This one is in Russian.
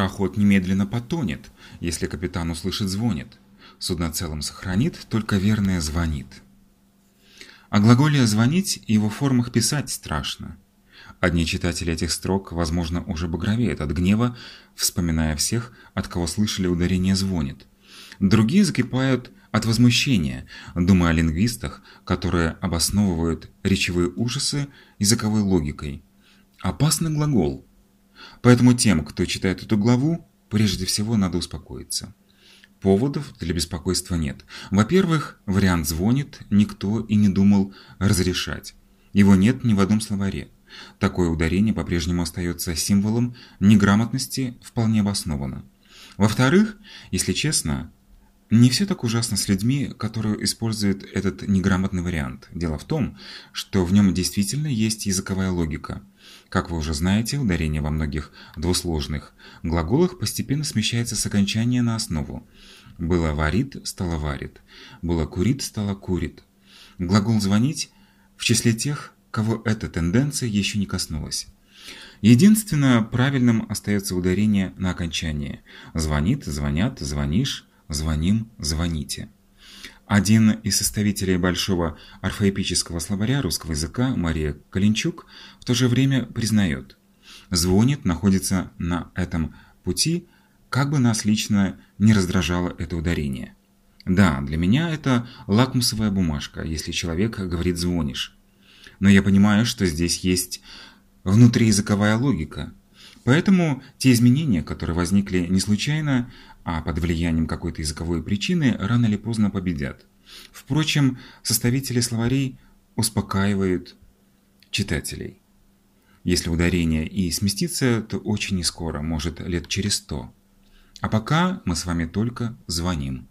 пароход немедленно потонет, если капитан услышит звонит. Судно целым сохранит, только верное звонит. О глаголе «звонить» и его формах писать страшно. Одни читатели этих строк, возможно, уже багровеют от гнева, вспоминая всех, от кого слышали ударение «звонит». Другие закипают от возмущения, думая о лингвистах, которые обосновывают речевые ужасы языковой логикой. Опасный глагол. Поэтому тем, кто читает эту главу, прежде всего надо успокоиться. Поводов для беспокойства нет. Во-первых, вариант «звонит» никто и не думал разрешать. Его нет ни в одном словаре. Такое ударение по-прежнему остается символом неграмотности вполне обоснованно. Во-вторых, если честно, не все так ужасно с людьми, которые используют этот неграмотный вариант. Дело в том, что в нем действительно есть языковая логика. Как вы уже знаете, ударение во многих двусложных глаголах постепенно смещается с окончания на основу. Было варит, стало варит. Было курит, стало курит. Глагол «звонить» в числе тех, кого эта тенденция еще не коснулась. Единственно правильным остается ударение на окончание. Звонит, звонят, звонишь, звоним, звоните. Один из составителей большого орфоэпического словаря русского языка, Мария Калинчук, в то же время признает, звонит находится на этом пути, как бы нас лично не раздражало это ударение. Да, для меня это лакмусовая бумажка, если человек говорит «звонишь». Но я понимаю, что здесь есть внутриязыковая логика. Поэтому те изменения, которые возникли не случайно, а под влиянием какой-то языковой причины рано или поздно победят. Впрочем, составители словарей успокаивают читателей. Если ударение и сместится, то очень не скоро, может лет через сто. А пока мы с вами только звоним.